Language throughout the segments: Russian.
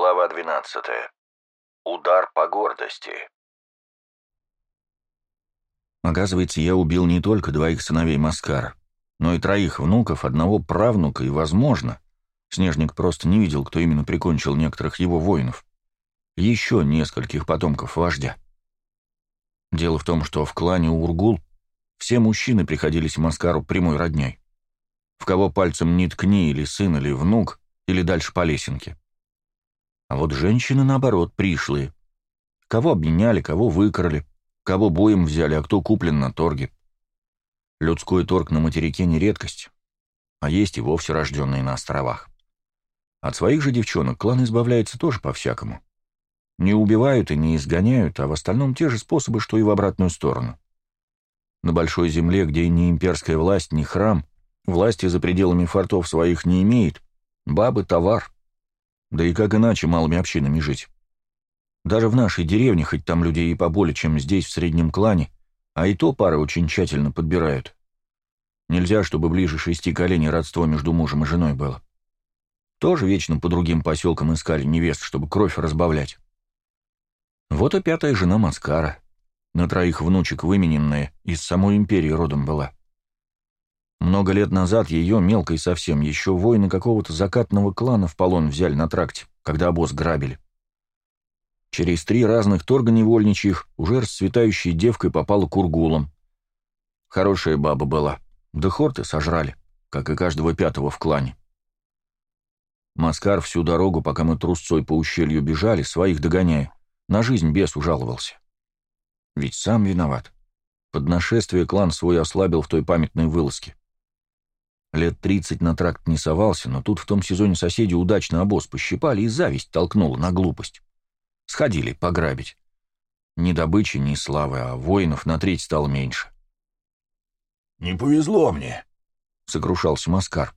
Глава 12. Удар по гордости. Оказывается, я убил не только двоих сыновей Маскара, но и троих внуков, одного правнука и, возможно, Снежник просто не видел, кто именно прикончил некоторых его воинов, еще нескольких потомков вождя. Дело в том, что в клане Ургул все мужчины приходились Маскару прямой родней. В кого пальцем не ткни, или сын, или внук, или дальше по лесенке. А вот женщины, наоборот, пришлые. Кого обменяли, кого выкрали, кого боем взяли, а кто куплен на торге. Людской торг на материке не редкость, а есть и вовсе рожденные на островах. От своих же девчонок клан избавляется тоже по-всякому. Не убивают и не изгоняют, а в остальном те же способы, что и в обратную сторону. На большой земле, где ни имперская власть, ни храм, власти за пределами фортов своих не имеет, бабы — товар. Да и как иначе малыми общинами жить? Даже в нашей деревне, хоть там людей и поболее, чем здесь, в среднем клане, а и то пары очень тщательно подбирают. Нельзя, чтобы ближе шести коленей родство между мужем и женой было. Тоже вечно по другим поселкам искали невест, чтобы кровь разбавлять. Вот и пятая жена Маскара, на троих внучек вымененная, из самой империи родом была. Много лет назад ее, мелкой совсем, еще воины какого-то закатного клана в полон взяли на тракте, когда обоз грабили. Через три разных торга невольничьих уже расцветающей девкой попала к ургулам. Хорошая баба была, да хорты сожрали, как и каждого пятого в клане. Маскар всю дорогу, пока мы трусцой по ущелью бежали, своих догоняя, на жизнь бес ужаловался. Ведь сам виноват. Под нашествие клан свой ослабил в той памятной вылазке. Лет тридцать на тракт не совался, но тут в том сезоне соседи удачно обоз пощипали и зависть толкнула на глупость. Сходили пограбить. Ни добычи, ни славы, а воинов на треть стало меньше. «Не повезло мне», — сокрушался Маскар.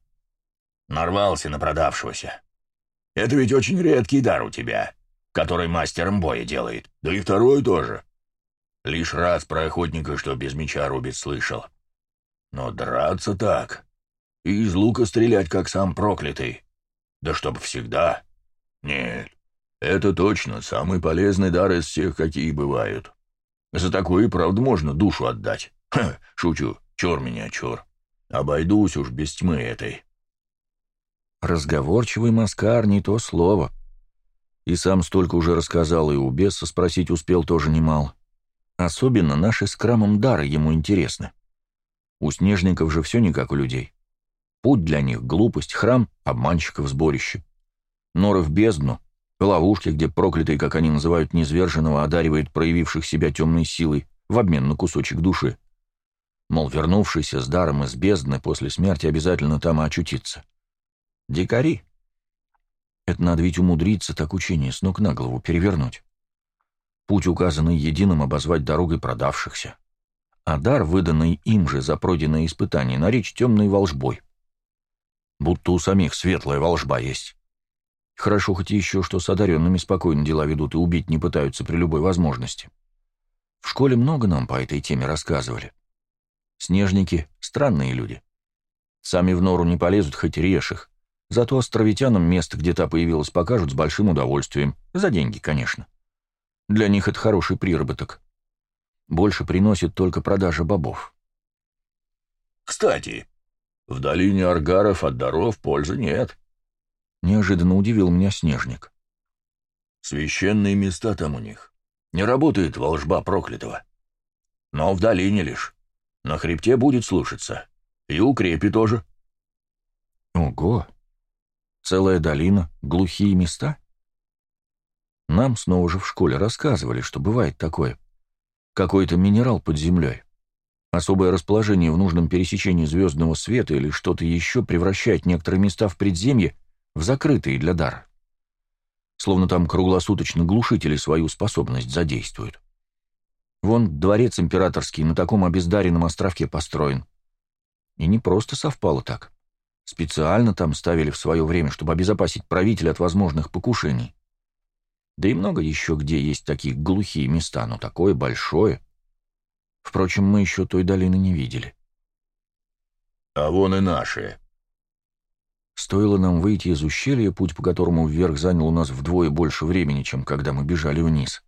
«Нарвался на продавшегося. Это ведь очень редкий дар у тебя, который мастером боя делает, да и второй тоже. Лишь раз про охотника, что без меча рубит, слышал. Но драться так, и из лука стрелять, как сам проклятый. Да чтоб всегда. Нет, это точно самый полезный дар из всех, какие бывают. За такое, правда, можно душу отдать. Ха, шучу, чур меня, чур. Обойдусь уж без тьмы этой. Разговорчивый маскар не то слово. И сам столько уже рассказал, и у беса спросить успел тоже немало. Особенно наши с Крамом дары ему интересны. У снежников же все не как у людей. Путь для них — глупость, храм — обманщиков сборище. Норы в бездну, ловушки, где проклятый, как они называют низверженного, одаривает проявивших себя темной силой в обмен на кусочек души. Мол, вернувшийся с даром из бездны после смерти обязательно там и очутиться. Дикари. Это надо ведь умудриться так учение с ног на голову перевернуть. Путь, указанный единым, обозвать дорогой продавшихся. А дар, выданный им же за пройденное испытание, наречь темной волжбой будто у самих светлая волжба есть. Хорошо хоть еще, что с одаренными спокойно дела ведут и убить не пытаются при любой возможности. В школе много нам по этой теме рассказывали. Снежники — странные люди. Сами в нору не полезут, хоть режь их. Зато островитянам место, где та появилась, покажут с большим удовольствием. За деньги, конечно. Для них это хороший приработок. Больше приносит только продажа бобов. «Кстати, в долине Аргаров от даров пользы нет. Неожиданно удивил меня Снежник. Священные места там у них. Не работает волжба проклятого. Но в долине лишь. На хребте будет слушаться. И у крепи тоже. Ого! Целая долина, глухие места? Нам снова же в школе рассказывали, что бывает такое. Какой-то минерал под землей. Особое расположение в нужном пересечении звездного света или что-то еще превращает некоторые места в предземье в закрытые для дара. Словно там круглосуточно глушители свою способность задействуют. Вон дворец императорский на таком обездаренном островке построен. И не просто совпало так. Специально там ставили в свое время, чтобы обезопасить правителя от возможных покушений. Да и много еще где есть такие глухие места, но такое большое — Впрочем, мы еще той долины не видели. «А вон и наши». Стоило нам выйти из ущелья, путь по которому вверх занял у нас вдвое больше времени, чем когда мы бежали вниз.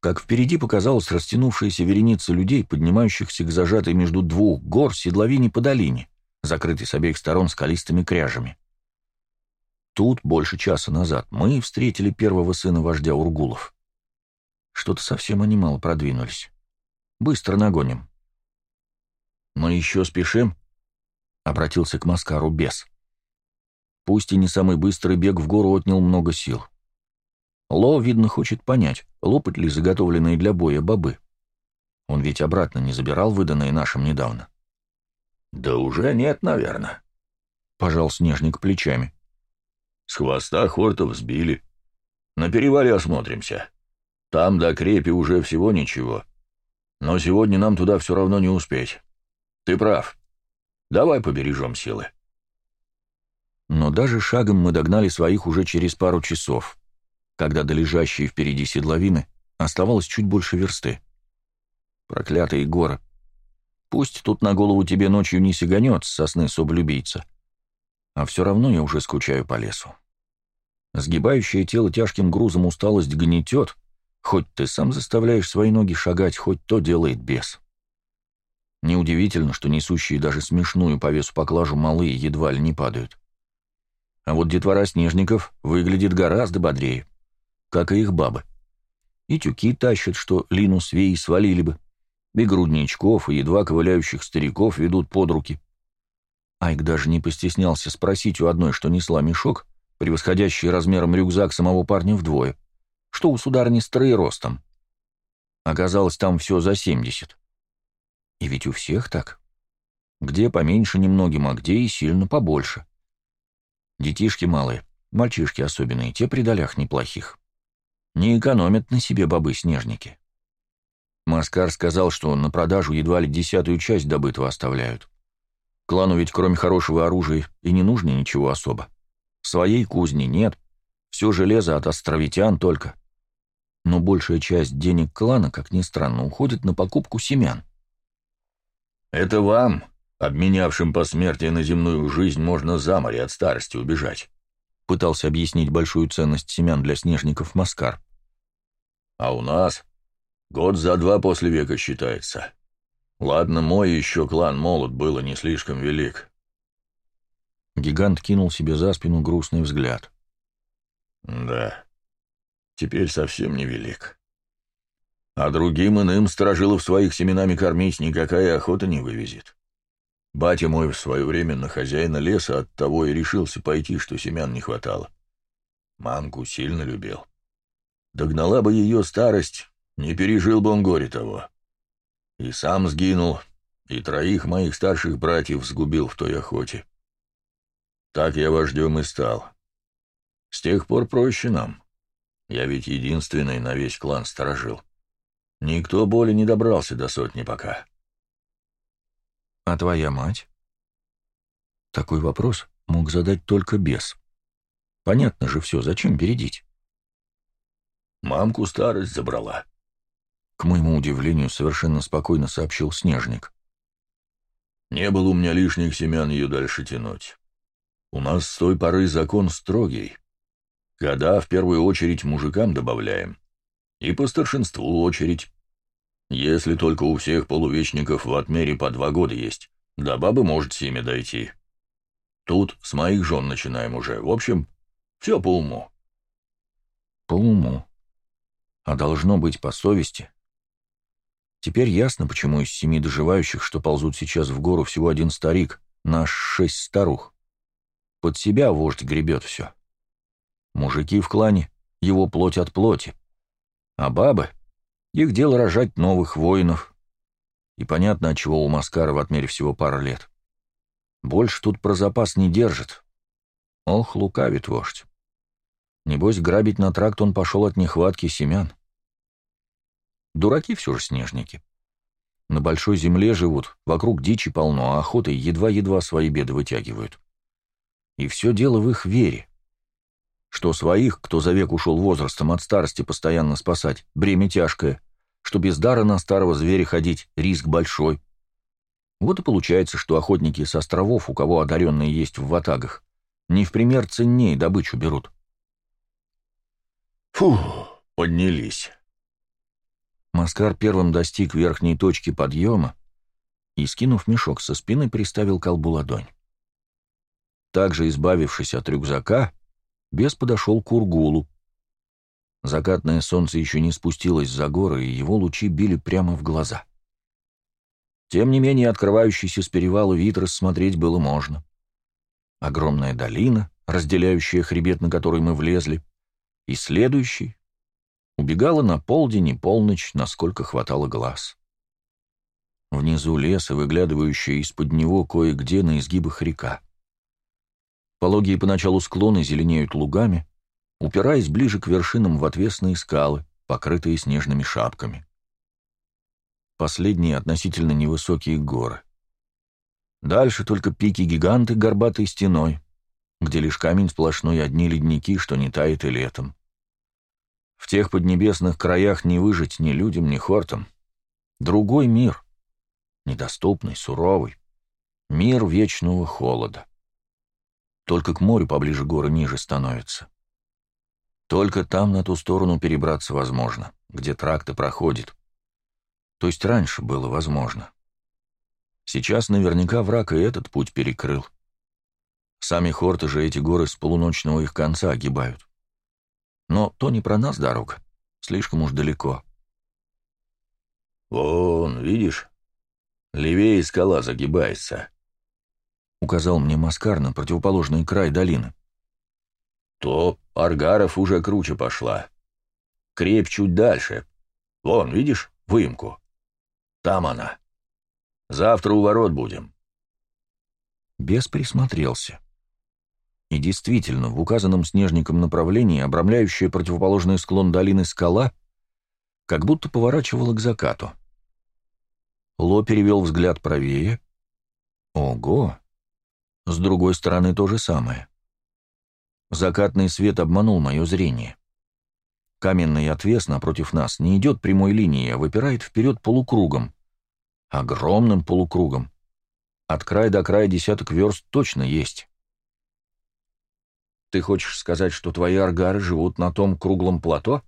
Как впереди показалась растянувшаяся вереница людей, поднимающихся к зажатой между двух гор седловине по долине, закрытой с обеих сторон скалистыми кряжами. Тут, больше часа назад, мы встретили первого сына вождя Ургулов. Что-то совсем они мало продвинулись. Быстро нагоним. «Мы еще спешим?» — обратился к Маскару бес. Пусть и не самый быстрый бег в гору отнял много сил. Ло, видно, хочет понять, лопать ли заготовленные для боя бобы. Он ведь обратно не забирал выданные нашим недавно. «Да уже нет, наверное», — пожал Снежник плечами. «С хвоста хортов сбили. На перевале осмотримся. Там до крепи уже всего ничего. Но сегодня нам туда все равно не успеть. Ты прав. Давай побережем силы». Но даже шагом мы догнали своих уже через пару часов, когда до лежащей впереди седловины оставалось чуть больше версты. Проклятые горы. Пусть тут на голову тебе ночью не сиганет сосны соблюбийца, а все равно я уже скучаю по лесу. Сгибающее тело тяжким грузом усталость гнетет, хоть ты сам заставляешь свои ноги шагать, хоть то делает бес. Неудивительно, что несущие даже смешную по весу поклажу малые едва ли не падают. А вот детвора снежников выглядит гораздо бодрее, как и их бабы. И тюки тащат, что Лину с Веей свалили бы, и грудничков, и едва ковыляющих стариков ведут под руки. Айк даже не постеснялся спросить у одной, что несла мешок, превосходящий размером рюкзак самого парня вдвое, что у сударни с ростом. Оказалось, там все за семьдесят. И ведь у всех так. Где поменьше немногим, а где и сильно побольше. Детишки малые, мальчишки особенные, те при долях неплохих. Не экономят на себе бобы-снежники. Маскар сказал, что на продажу едва ли десятую часть добытого оставляют. Клану ведь кроме хорошего оружия и не нужно ничего особо. Своей кузни нет, все железо от островитян только. Но большая часть денег клана, как ни странно, уходит на покупку семян. «Это вам, Обменявшим посмертие на земную жизнь можно за море от старости убежать. Пытался объяснить большую ценность семян для снежников Маскар. А у нас год за два после века считается. Ладно, мой еще клан молод был и не слишком велик. Гигант кинул себе за спину грустный взгляд. Да, теперь совсем не велик. А другим иным сторожилов своих семенами кормить никакая охота не вывезет. Батя мой в свое время на хозяина леса от того и решился пойти, что семян не хватало. Мамку сильно любил. Догнала бы ее старость, не пережил бы он горе того. И сам сгинул, и троих моих старших братьев сгубил в той охоте. Так я вождем и стал. С тех пор проще нам. Я ведь единственный на весь клан сторожил. Никто более не добрался до сотни пока. «А твоя мать?» Такой вопрос мог задать только бес. Понятно же все, зачем бередить? «Мамку старость забрала», — к моему удивлению совершенно спокойно сообщил Снежник. «Не было у меня лишних семян ее дальше тянуть. У нас с той поры закон строгий. Года в первую очередь мужикам добавляем. И по старшинству очередь. Если только у всех полувечников в отмере по два года есть, до бабы может семя дойти. Тут с моих жен начинаем уже. В общем, все по уму. По уму. А должно быть по совести. Теперь ясно, почему из семи доживающих, что ползут сейчас в гору, всего один старик, наш шесть старух. Под себя вождь гребет все. Мужики в клане, его плоть от плоти. А бабы — их дело рожать новых воинов. И понятно, чего у Маскара в отмере всего пара лет. Больше тут про запас не держит. Ох, лукавит вождь. Небось, грабить на тракт он пошел от нехватки семян. Дураки все же снежники. На большой земле живут, вокруг дичи полно, а охотой едва-едва свои беды вытягивают. И все дело в их вере. Что своих, кто за век ушел возрастом от старости постоянно спасать, бремя тяжкое, что без дара на старого зверя ходить, риск большой. Вот и получается, что охотники с островов, у кого одаренные есть в ватагах, Не в пример ценнее добычу берут. Фу, поднялись. Маскар первым достиг верхней точки подъема и, скинув мешок со спины, приставил колбу ладонь. Также, избавившись от рюкзака, бес подошел к Ургулу. Закатное солнце еще не спустилось за горы, и его лучи били прямо в глаза. Тем не менее, открывающийся с перевала вид рассмотреть было можно. Огромная долина, разделяющая хребет, на который мы влезли, и следующий, убегала на полдень и полночь, насколько хватало глаз. Внизу лес и выглядывающая из-под него кое-где на изгибах река. Пологие поначалу склоны зеленеют лугами, упираясь ближе к вершинам в отвесные скалы, покрытые снежными шапками. Последние относительно невысокие горы. Дальше только пики-гиганты горбатой стеной, где лишь камень сплошной одни ледники, что не тает и летом. В тех поднебесных краях не выжить ни людям, ни хортам. Другой мир. Недоступный, суровый. Мир вечного холода. Только к морю поближе горы ниже становятся. Только там на ту сторону перебраться возможно, где тракты проходит. То есть раньше было возможно. Сейчас наверняка враг и этот путь перекрыл. Сами хорты же эти горы с полуночного их конца огибают. Но то не про нас дорога, слишком уж далеко. «Вон, видишь, левее скала загибается», — указал мне Маскар на противоположный край долины. «То Аргаров уже круче пошла. Крепь чуть дальше. Вон, видишь, выемку? Там она». Завтра у ворот будем». Бес присмотрелся. И действительно, в указанном снежником направлении, обрамляющая противоположный склон долины скала, как будто поворачивала к закату. Ло перевел взгляд правее. Ого! С другой стороны то же самое. Закатный свет обманул мое зрение. Каменный отвес напротив нас не идет прямой линией, а выпирает вперед полукругом, огромным полукругом. От края до края десяток верст точно есть. «Ты хочешь сказать, что твои аргары живут на том круглом плато?»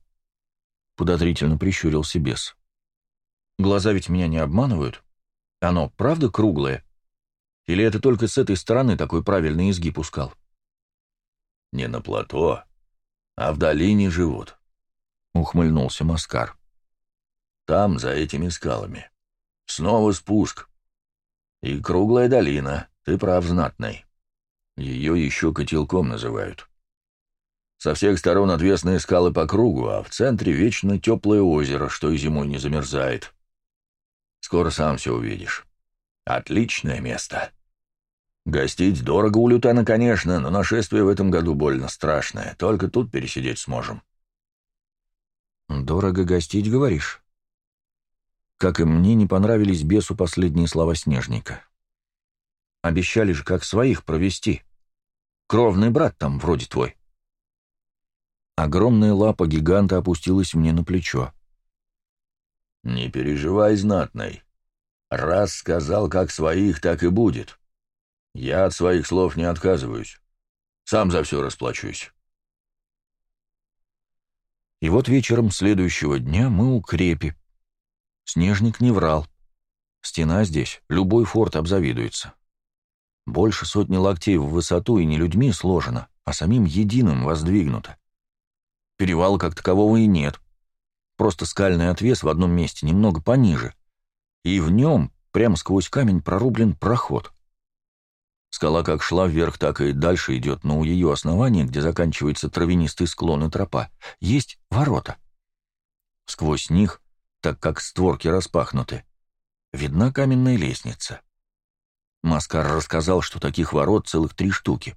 Подозрительно прищурился бес. «Глаза ведь меня не обманывают. Оно правда круглое? Или это только с этой стороны такой правильный изгиб ускал?» «Не на плато, а в долине живут», — ухмыльнулся Маскар. «Там, за этими скалами. Снова спуск. И круглая долина, ты прав, знатный. Ее еще котелком называют. Со всех сторон отвесные скалы по кругу, а в центре вечно теплое озеро, что и зимой не замерзает. Скоро сам все увидишь. Отличное место. Гостить дорого у Лютана, конечно, но нашествие в этом году больно страшное. Только тут пересидеть сможем. «Дорого гостить, говоришь?» Как и мне, не понравились бесу последние слова Снежника. Обещали же, как своих провести. Кровный брат там вроде твой. Огромная лапа гиганта опустилась мне на плечо. «Не переживай, знатный. Раз сказал, как своих, так и будет. Я от своих слов не отказываюсь. Сам за все расплачусь». И вот вечером следующего дня мы у крепи, Снежник не врал. Стена здесь, любой форт обзавидуется. Больше сотни локтей в высоту и не людьми сложено, а самим единым воздвигнуто. Перевала как такового и нет. Просто скальный отвес в одном месте немного пониже. И в нем, прямо сквозь камень, прорублен проход. Скала как шла вверх, так и дальше идет, но у ее основания, где заканчивается травянистый склон и тропа, есть ворота. Сквозь них так как створки распахнуты, видна каменная лестница. Маскар рассказал, что таких ворот целых три штуки.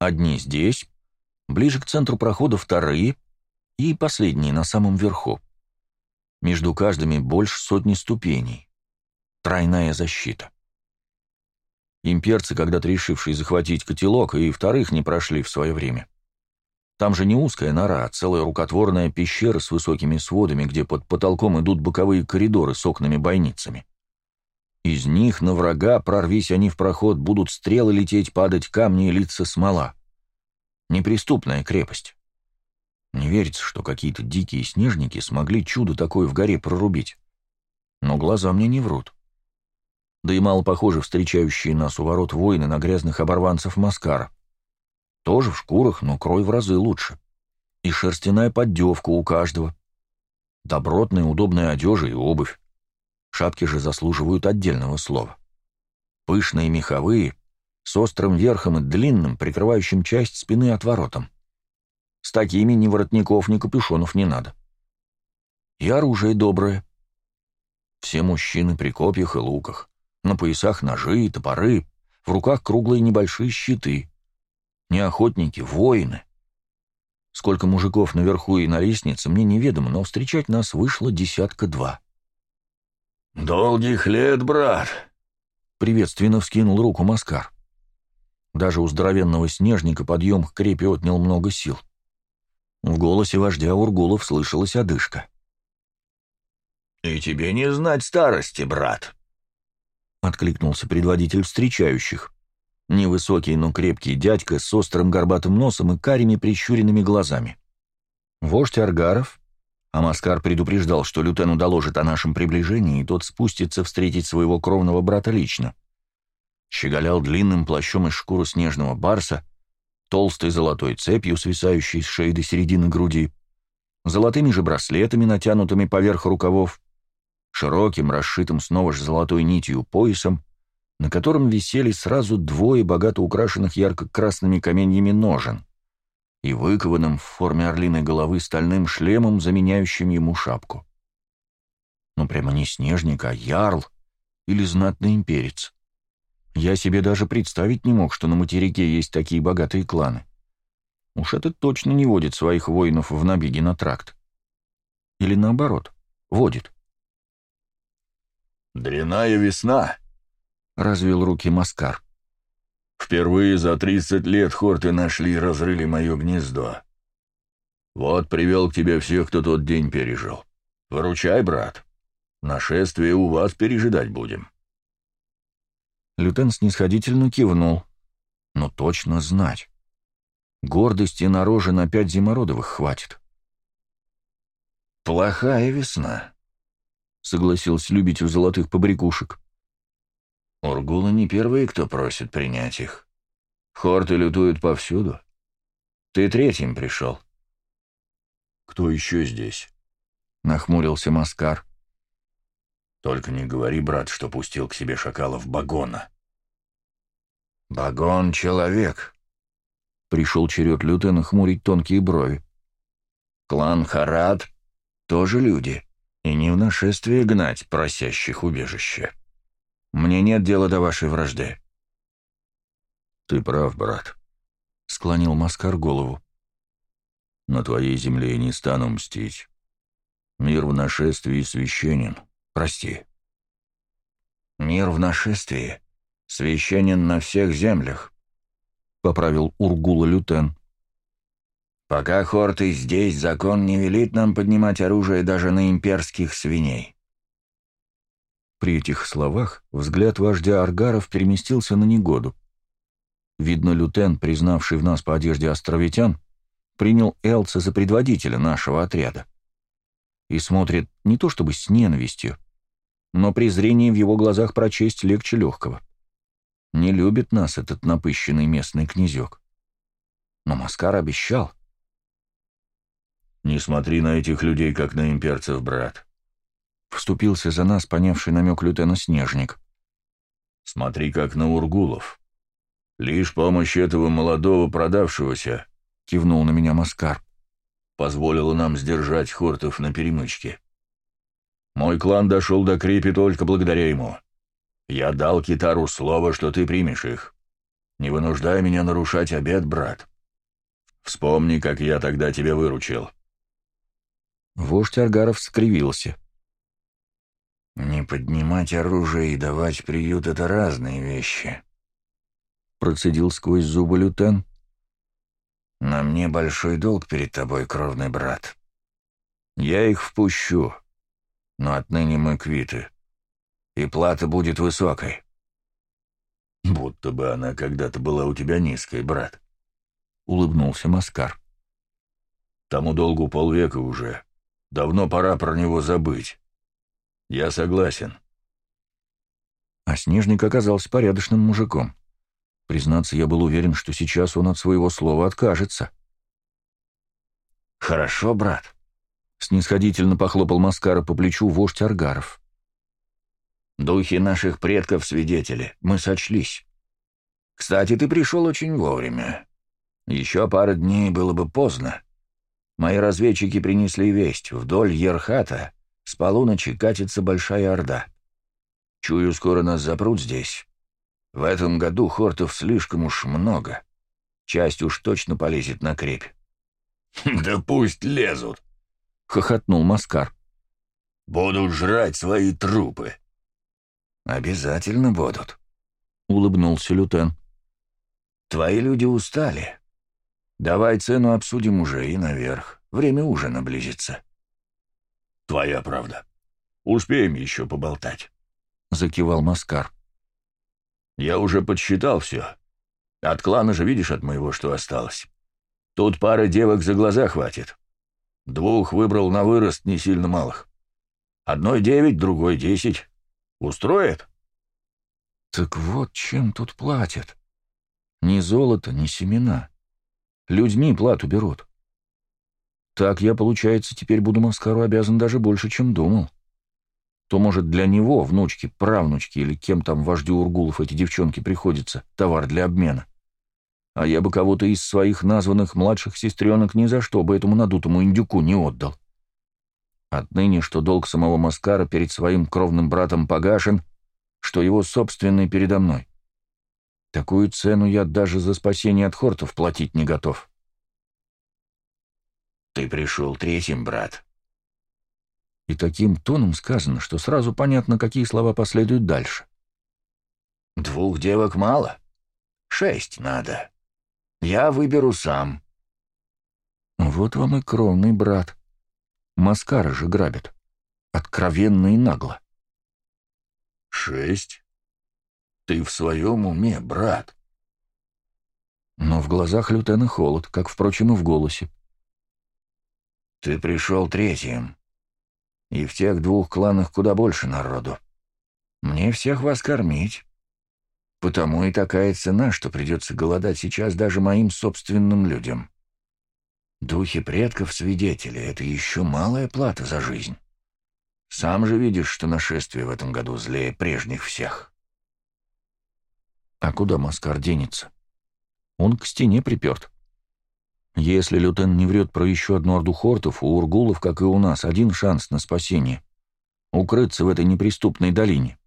Одни здесь, ближе к центру прохода вторые и последние на самом верху. Между каждыми больше сотни ступеней. Тройная защита. Имперцы, когда-то решившие захватить котелок, и вторых не прошли в свое время. Там же не узкая нора, а целая рукотворная пещера с высокими сводами, где под потолком идут боковые коридоры с окнами-бойницами. Из них на врага, прорвись они в проход, будут стрелы лететь, падать камни и литься смола. Неприступная крепость. Не верится, что какие-то дикие снежники смогли чудо такое в горе прорубить. Но глаза мне не врут. Да и мало похожи встречающие нас у ворот воины на грязных оборванцев Маскара. Тоже в шкурах, но крой в разы лучше. И шерстяная поддевка у каждого. Добротная удобная одежа и обувь. Шапки же заслуживают отдельного слова. Пышные меховые, с острым верхом и длинным, прикрывающим часть спины отворотом. С такими ни воротников, ни капюшонов не надо. И оружие доброе. Все мужчины при копьях и луках, на поясах ножи и топоры, в руках круглые небольшие щиты. Не охотники, воины. Сколько мужиков наверху и на лестнице, мне неведомо, но встречать нас вышло десятка-два. «Долгих лет, брат!» — приветственно вскинул руку Маскар. Даже у здоровенного снежника подъем к крепе отнял много сил. В голосе вождя Ургулов слышалась одышка. «И тебе не знать старости, брат!» — откликнулся предводитель встречающих. Невысокий, но крепкий дядька с острым горбатым носом и карими прищуренными глазами. Вождь Аргаров, а Маскар предупреждал, что лютену доложит о нашем приближении, и тот спустится встретить своего кровного брата лично. Щеголял длинным плащом из шкуры снежного барса, толстой золотой цепью, свисающей с шеи до середины груди, золотыми же браслетами, натянутыми поверх рукавов, широким, расшитым снова же золотой нитью поясом, на котором висели сразу двое богато украшенных ярко-красными каменьями ножен и выкованным в форме орлиной головы стальным шлемом, заменяющим ему шапку. Ну, прямо не снежник, а ярл или знатный имперец. Я себе даже представить не мог, что на материке есть такие богатые кланы. Уж это точно не водит своих воинов в набеги на тракт. Или наоборот, водит. «Дряная весна!» — развел руки Маскар. «Впервые за тридцать лет хорты нашли и разрыли мое гнездо. Вот привел к тебе всех, кто тот день пережил. Выручай, брат. Нашествие у вас пережидать будем». Лютен снисходительно кивнул. «Но точно знать. Гордости на роже на пять зимородовых хватит». «Плохая весна», — согласился любитель золотых побрякушек. Ургулы не первые, кто просит принять их. Хорты лютуют повсюду. Ты третьим пришел. Кто еще здесь? Нахмурился Маскар. Только не говори, брат, что пустил к себе шакалов Багона. Багон — человек. Пришел черед Лютена хмурить тонкие брови. Клан Харат — тоже люди, и не в нашествие гнать просящих убежище. Мне нет дела до вашей вражды». «Ты прав, брат», — склонил Маскар голову. «На твоей земле я не стану мстить. Мир в нашествии священен. Прости». «Мир в нашествии священен на всех землях», — поправил Ургула Лютен. «Пока хорты здесь, закон не велит нам поднимать оружие даже на имперских свиней. При этих словах взгляд вождя Аргаров переместился на негоду. Видно, лютен, признавший в нас по одежде островитян, принял Элца за предводителя нашего отряда. И смотрит не то чтобы с ненавистью, но презрение в его глазах прочесть легче легкого. Не любит нас этот напыщенный местный князек. Но Маскар обещал. «Не смотри на этих людей, как на имперцев, брат. Вступился за нас понявший намек лютена Снежник. «Смотри, как на Ургулов. Лишь помощь этого молодого продавшегося, — кивнул на меня Маскар, — позволила нам сдержать хортов на перемычке. Мой клан дошел до крепи только благодаря ему. Я дал Китару слово, что ты примешь их. Не вынуждай меня нарушать обед, брат. Вспомни, как я тогда тебя выручил». Вождь Аргаров скривился. «Не поднимать оружие и давать приют — это разные вещи», — процедил сквозь зубы лютен. «На мне большой долг перед тобой, кровный брат. Я их впущу, но отныне мы квиты. и плата будет высокой». «Будто бы она когда-то была у тебя низкой, брат», — улыбнулся Маскар. «Тому долгу полвека уже. Давно пора про него забыть. Я согласен». А Снежник оказался порядочным мужиком. Признаться, я был уверен, что сейчас он от своего слова откажется. «Хорошо, брат», — снисходительно похлопал Маскара по плечу вождь Аргаров. «Духи наших предков свидетели, мы сочлись. Кстати, ты пришел очень вовремя. Еще пара дней было бы поздно. Мои разведчики принесли весть. Вдоль Ерхата с полуночи катится большая орда. Чую, скоро нас запрут здесь. В этом году хортов слишком уж много. Часть уж точно полезет на крепь. «Да пусть лезут!» — хохотнул Маскар. «Будут жрать свои трупы!» «Обязательно будут», — улыбнулся Лютен. «Твои люди устали. Давай цену обсудим уже и наверх. Время ужина близится». «Твоя правда. Успеем еще поболтать», — закивал Маскар. «Я уже подсчитал все. От клана же видишь от моего, что осталось. Тут пары девок за глаза хватит. Двух выбрал на вырост не сильно малых. Одной девять, другой десять. Устроит?» «Так вот чем тут платят. Ни золото, ни семена. Людьми плату берут. Так я, получается, теперь буду Маскару обязан даже больше, чем думал. То, может, для него, внучки, правнучки или кем там вождю Ургулов эти девчонки приходится, товар для обмена. А я бы кого-то из своих названных младших сестренок ни за что бы этому надутому индюку не отдал. Отныне, что долг самого Маскара перед своим кровным братом погашен, что его собственный передо мной. Такую цену я даже за спасение от хортов платить не готов. «Ты пришел третьим, брат». И таким тоном сказано, что сразу понятно, какие слова последуют дальше. «Двух девок мало. Шесть надо. Я выберу сам». «Вот вам и кровный брат», Маскары же грабят. Откровенно и нагло. «Шесть? Ты в своем уме, брат?» Но в глазах Лютена холод, как, впрочем, и в голосе. «Ты пришел третьим. И в тех двух кланах куда больше народу. Мне всех вас кормить. Потому и такая цена, что придется голодать сейчас даже моим собственным людям. Духи предков свидетели, это еще малая плата за жизнь. Сам же видишь, что нашествие в этом году злее прежних всех. А куда Маскар денется? Он к стене приперт. Если Лютен не врет про еще одну орду хортов, у Ургулов, как и у нас, один шанс на спасение — укрыться в этой неприступной долине.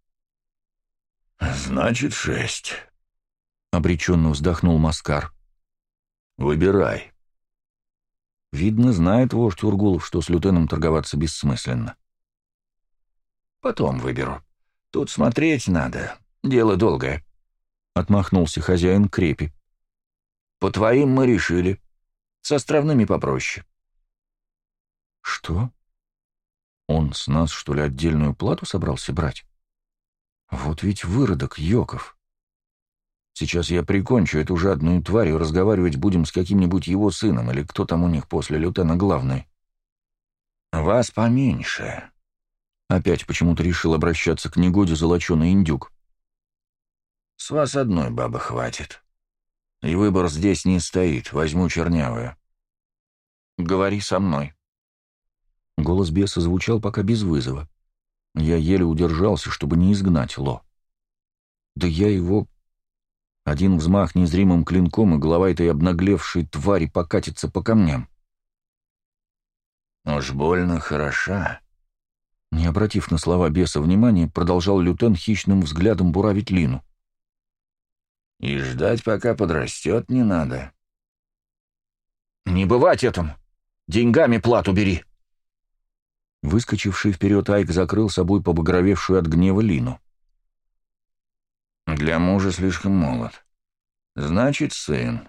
«Значит, шесть», — обреченно вздохнул Маскар. «Выбирай». Видно, знает вождь Ургулов, что с лютеном торговаться бессмысленно. «Потом выберу. Тут смотреть надо. Дело долгое», — отмахнулся хозяин крепи. «По твоим мы решили. С островными попроще». «Что? Он с нас, что ли, отдельную плату собрался брать? Вот ведь выродок Йоков. Сейчас я прикончу эту жадную тварь и разговаривать будем с каким-нибудь его сыном или кто там у них после лютена главный. Вас поменьше. Опять почему-то решил обращаться к негоде золоченый индюк. С вас одной бабы хватит. И выбор здесь не стоит, возьму чернявую. Говори со мной. Голос беса звучал пока без вызова. Я еле удержался, чтобы не изгнать Ло. Да я его один взмах незримым клинком, и голова этой обнаглевшей твари покатится по камням. «Уж больно хороша». Не обратив на слова беса внимания, продолжал лютен хищным взглядом буравить Лину. «И ждать, пока подрастет, не надо». «Не бывать этому! Деньгами плату бери!» Выскочивший вперед Айк закрыл собой побагровевшую от гнева Лину. Для мужа слишком молод. Значит, сын.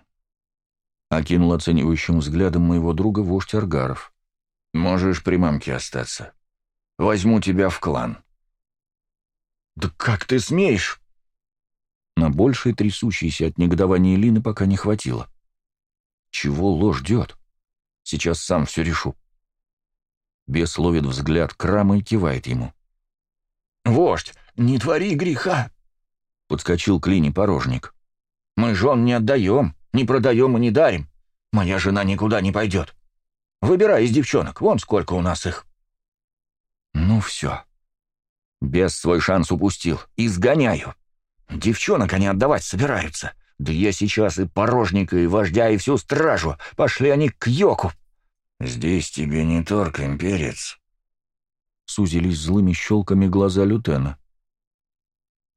Окинул оценивающим взглядом моего друга вождь Аргаров. Можешь при мамке остаться. Возьму тебя в клан. «Да как ты смеешь?» На большее трясущейся от негодования Лины пока не хватило. Чего ложь ждет? Сейчас сам все решу. Бес ловит взгляд Крама и кивает ему. «Вождь, не твори греха!» — подскочил к Лине порожник. «Мы жен не отдаем, не продаем и не дарим. Моя жена никуда не пойдет. Выбирай из девчонок, вон сколько у нас их». «Ну все. Бес свой шанс упустил. Изгоняю. Девчонок они отдавать собираются. Да я сейчас и порожника, и вождя, и всю стражу. Пошли они к Йоку. «Здесь тебе не торг, имперец», — сузились злыми щелками глаза лютена.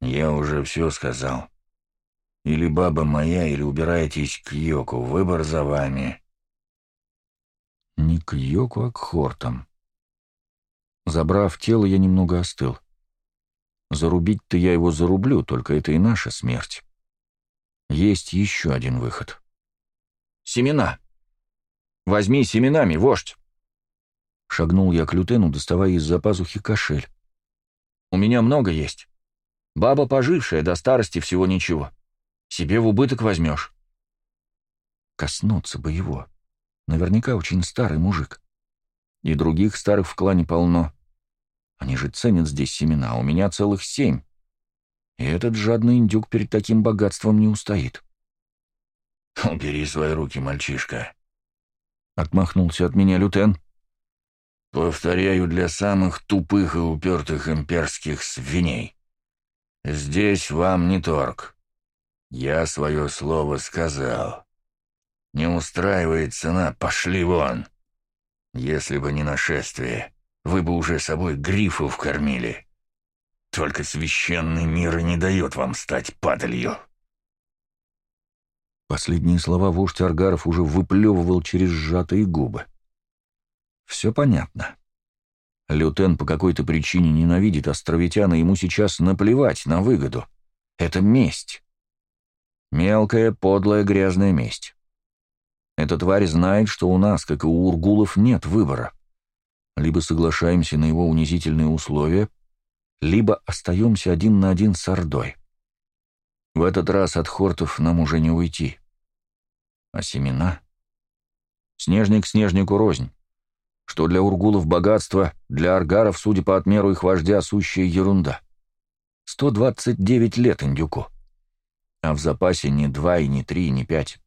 «Я уже все сказал. Или баба моя, или убирайтесь к Йоку. Выбор за вами». Не к Йоку, а к Хортам. Забрав тело, я немного остыл. Зарубить-то я его зарублю, только это и наша смерть. Есть еще один выход. «Семена! Возьми семенами, вождь!» Шагнул я к лютену, доставая из-за пазухи кошель. «У меня много есть. Баба пожившая, до старости всего ничего. Себе в убыток возьмешь». Коснуться бы его. Наверняка очень старый мужик. И других старых в клане полно. Они же ценят здесь семена, а у меня целых семь. И этот жадный индюк перед таким богатством не устоит. «Убери свои руки, мальчишка», — отмахнулся от меня лютен. «Повторяю для самых тупых и упертых имперских свиней. Здесь вам не торг. Я свое слово сказал. Не устраивает цена, пошли вон. Если бы не нашествие, вы бы уже собой грифов кормили. Только священный мир не дает вам стать падалью». Последние слова вождь Аргаров уже выплевывал через сжатые губы. «Все понятно. Лютен по какой-то причине ненавидит островитяна, ему сейчас наплевать на выгоду. Это месть. Мелкая, подлая, грязная месть. Эта тварь знает, что у нас, как и у ургулов, нет выбора либо соглашаемся на его унизительные условия, либо остаемся один на один с Ордой. В этот раз от хортов нам уже не уйти. А семена? Снежник снежнику рознь. Что для ургулов богатство, для аргаров, судя по отмеру их вождя, сущая ерунда. 129 лет индюку. А в запасе не два, и не три, и не пять.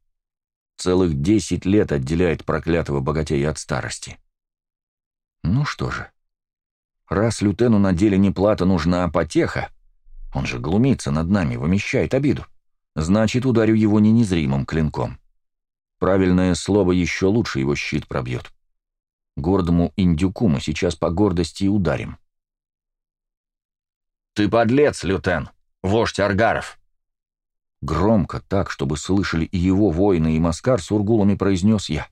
Целых десять лет отделяет проклятого богатея от старости. Ну что же, раз лютену на деле не плата нужна, а потеха, он же глумится над нами, вымещает обиду, значит, ударю его не незримым клинком. Правильное слово еще лучше его щит пробьет. Гордому индюку мы сейчас по гордости и ударим. «Ты подлец, лютен, вождь Аргаров!» Громко, так, чтобы слышали и его воины, и Маскар с ургулами произнес я.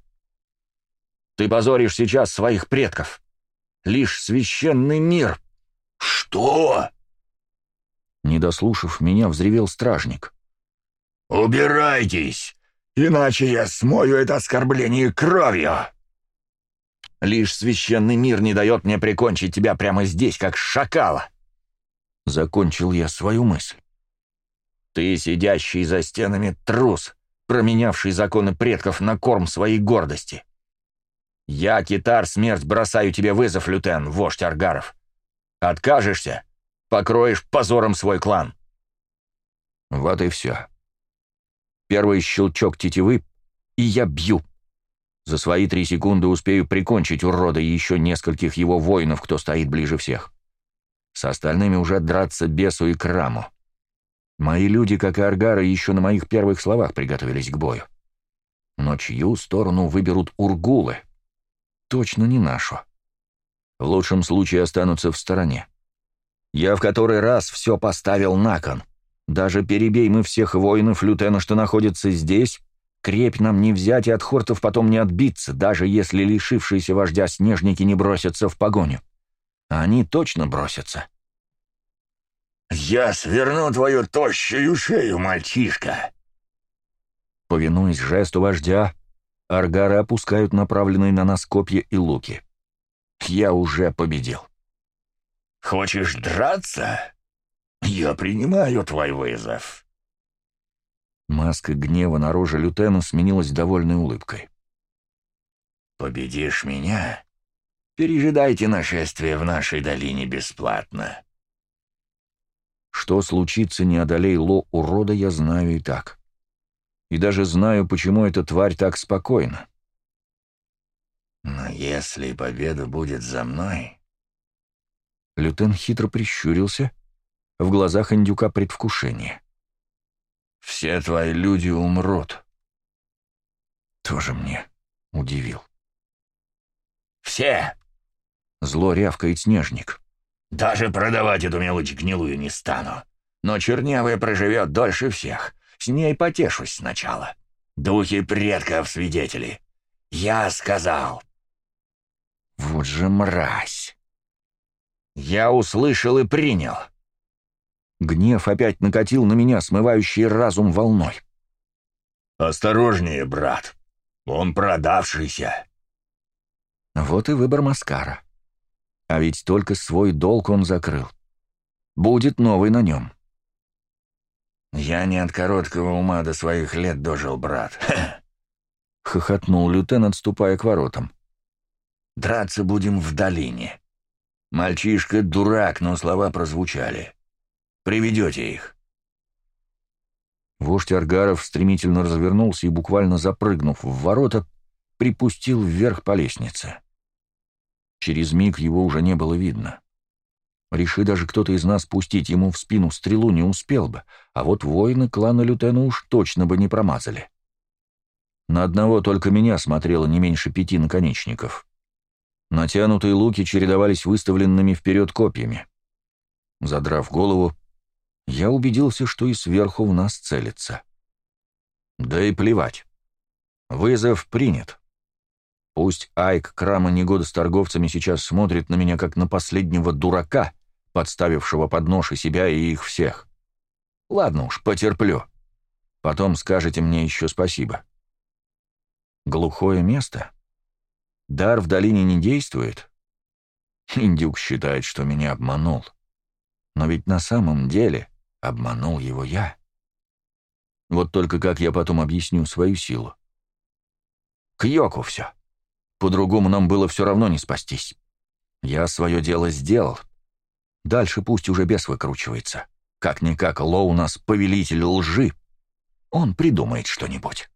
Ты позоришь сейчас своих предков. Лишь священный мир. Что? Не дослушав меня, взревел стражник. Убирайтесь, иначе я смою это оскорбление кровью. Лишь священный мир не дает мне прикончить тебя прямо здесь, как шакала. Закончил я свою мысль. Ты, сидящий за стенами трус, променявший законы предков на корм своей гордости. «Я, Китар, смерть бросаю тебе вызов, лютен, вождь Аргаров. Откажешься, покроешь позором свой клан». Вот и все. Первый щелчок тетивы, и я бью. За свои три секунды успею прикончить урода и еще нескольких его воинов, кто стоит ближе всех. С остальными уже драться бесу и краму. Мои люди, как и аргары, еще на моих первых словах приготовились к бою. Но чью сторону выберут ургулы? точно не нашу. В лучшем случае останутся в стороне. Я в который раз все поставил на кон. Даже перебей мы всех воинов Лютена, что находятся здесь, крепь нам не взять и от хортов потом не отбиться, даже если лишившиеся вождя снежники не бросятся в погоню. А они точно бросятся. «Я сверну твою тощую шею, мальчишка!» Повинуясь жесту вождя, Аргары опускают направленные на нас копья и луки. Я уже победил. «Хочешь драться?» Я принимаю твой вызов. Маска гнева на роже Лютена сменилась довольной улыбкой. «Победишь меня? Пережидайте нашествие в нашей долине бесплатно». Что случится, не одолей Ло урода, я знаю и так. И даже знаю, почему эта тварь так спокойна. «Но если победа будет за мной...» Лютен хитро прищурился, в глазах индюка предвкушение. «Все твои люди умрут». Тоже мне удивил. «Все!» — зло рявкает снежник. «Даже продавать эту мелочь гнилую не стану. Но чернявая проживет дольше всех. С ней потешусь сначала. Духи предков свидетели. Я сказал». Вот же мразь! Я услышал и принял. Гнев опять накатил на меня, смывающий разум волной. «Осторожнее, брат. Он продавшийся». Вот и выбор Маскара. А ведь только свой долг он закрыл. Будет новый на нем. «Я не от короткого ума до своих лет дожил, брат», — хохотнул Лютен, отступая к воротам. Драться будем в долине. Мальчишка дурак, но слова прозвучали. Приведете их. Вождь Аргаров стремительно развернулся и, буквально запрыгнув в ворота, припустил вверх по лестнице. Через миг его уже не было видно. Реши даже кто-то из нас пустить ему в спину стрелу не успел бы, а вот воины клана Лютена уж точно бы не промазали. На одного только меня смотрело не меньше пяти наконечников. Натянутые луки чередовались выставленными вперед копьями. Задрав голову, я убедился, что и сверху в нас целится. Да и плевать. Вызов принят. Пусть Айк Крама Негода с торговцами сейчас смотрит на меня как на последнего дурака, подставившего под нож и себя, и их всех. Ладно уж, потерплю. Потом скажете мне еще спасибо. Глухое место — Дар в долине не действует? Индюк считает, что меня обманул. Но ведь на самом деле обманул его я. Вот только как я потом объясню свою силу? К Йоку все. По-другому нам было все равно не спастись. Я свое дело сделал. Дальше пусть уже бес выкручивается. Как-никак Ло у нас повелитель лжи. Он придумает что-нибудь.